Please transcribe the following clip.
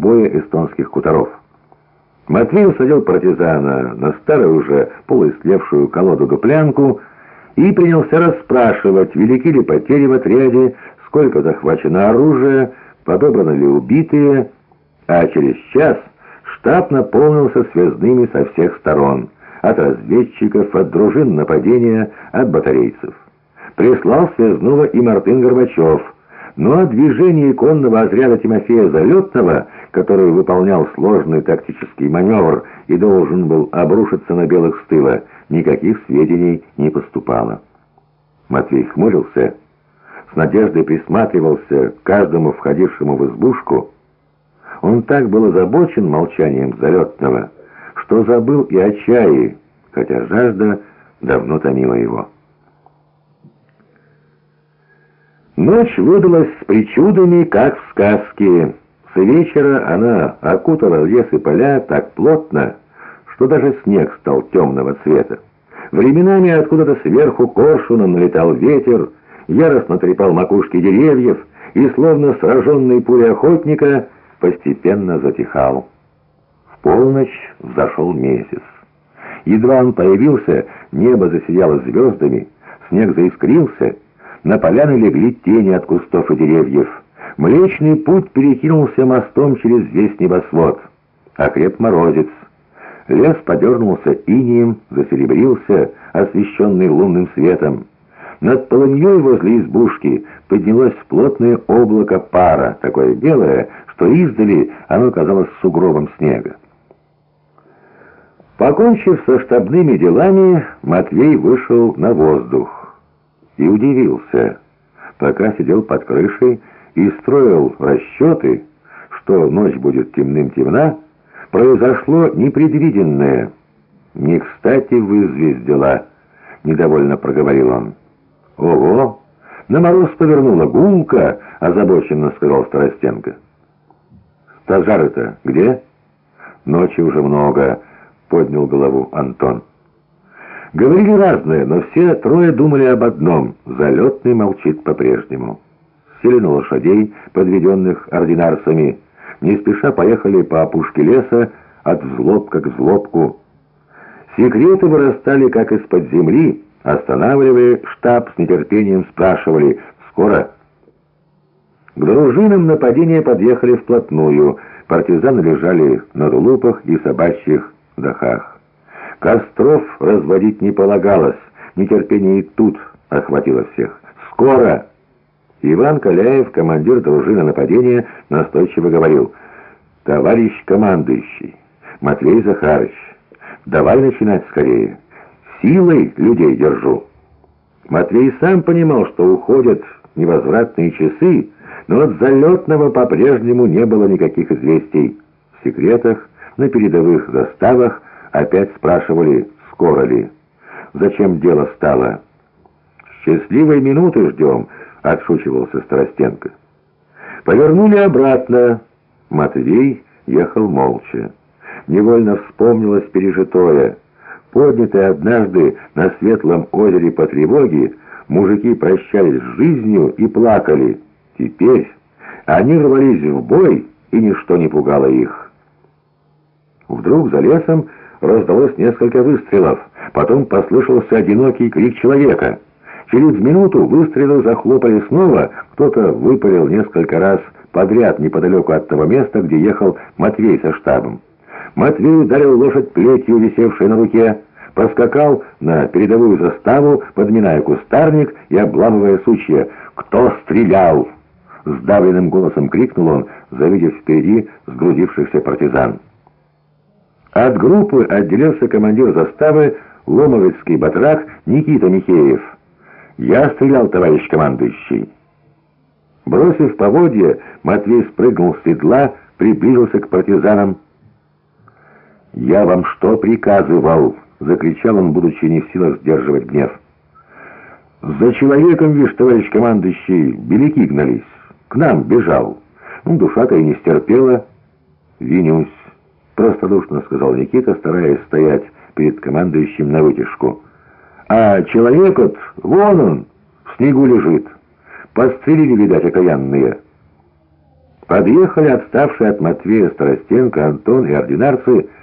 боя эстонских хуторов. Матвей усадил партизана на старую уже полуистлевшую колоду-дуплянку и принялся расспрашивать, велики ли потери в отряде, сколько захвачено оружия, подобраны ли убитые, а через час штаб наполнился связными со всех сторон, от разведчиков, от дружин нападения, от батарейцев. Прислал связного и Мартын Горбачев, но о движении конного отряда Тимофея Залетного, который выполнял сложный тактический маневр и должен был обрушиться на белых с тыла, никаких сведений не поступало. Матвей хмурился, с надеждой присматривался к каждому входившему в избушку. Он так был озабочен молчанием Залетного, что забыл и о чае, хотя жажда давно томила его. Ночь выдалась с причудами, как в сказке. С вечера она окутала лес и поля так плотно, что даже снег стал темного цвета. Временами откуда-то сверху коршуном налетал ветер, яростно трепал макушки деревьев и, словно сраженный пулей охотника, постепенно затихал. В полночь взошел месяц. Едва он появился, небо засияло звездами, снег заискрился, на поляны легли тени от кустов и деревьев. Млечный путь перекинулся мостом через весь небосвод. Окреп морозец. Лес подернулся инием, засеребрился, освещенный лунным светом. Над полыньей возле избушки поднялось плотное облако пара, такое белое, что издали оно казалось сугробом снега. Покончив со штабными делами, Матвей вышел на воздух и удивился. Пока сидел под крышей и строил расчеты, что ночь будет темным-темна, произошло непредвиденное. «Не кстати вызвездила», — недовольно проговорил он. «Ого! На мороз повернула гулка!» — озабоченно сказал Старостенко. «Стажары-то где?» «Ночи уже много», — поднял голову Антон. Говорили разное, но все трое думали об одном — залетный молчит по-прежнему. Сели на лошадей, подведенных ординарцами, не спеша поехали по опушке леса от взлобка к взлобку. Секреты вырастали как из-под земли, Останавливая штаб, с нетерпением спрашивали «Скоро?». К дружинам нападения подъехали вплотную. Партизаны лежали на дулупах и собачьих дахах. Костров разводить не полагалось. Нетерпение и тут охватило всех. «Скоро!» Иван Каляев, командир дружины нападения, настойчиво говорил «Товарищ командующий, Матвей Захарыч, давай начинать скорее» силой людей держу». Матвей сам понимал, что уходят невозвратные часы, но от залетного по-прежнему не было никаких известий. В секретах, на передовых заставах опять спрашивали, скоро ли. Зачем дело стало? «Счастливой минуты ждем», — отшучивался Старостенко. Повернули обратно. Матвей ехал молча. Невольно вспомнилось пережитое — Поднятые однажды на светлом озере по тревоге, мужики прощались с жизнью и плакали. Теперь они рвались в бой, и ничто не пугало их. Вдруг за лесом раздалось несколько выстрелов, потом послышался одинокий крик человека. Через минуту выстрелы захлопали снова, кто-то выпалил несколько раз подряд неподалеку от того места, где ехал Матвей со штабом. Матвей ударил лошадь плетью, висевшей на руке, поскакал на передовую заставу, подминая кустарник и обламывая сучья. «Кто стрелял?» Сдавленным голосом крикнул он, завидев впереди сгрудившихся партизан. От группы отделился командир заставы Ломовецкий батрак Никита Михеев. «Я стрелял, товарищ командующий». Бросив поводья, Матвей спрыгнул с седла, приблизился к партизанам, «Я вам что приказывал?» — закричал он, будучи не в силах сдерживать гнев. «За человеком, вишь, товарищ командующий, беляки гнались. К нам бежал. Ну, душа-то и не стерпела. Винюсь», — простодушно сказал Никита, стараясь стоять перед командующим на вытяжку. «А человек вот, вон он, в снегу лежит. Подстрелили, видать, окаянные». Подъехали отставшие от Матвея Старостенко, Антон и ординарцы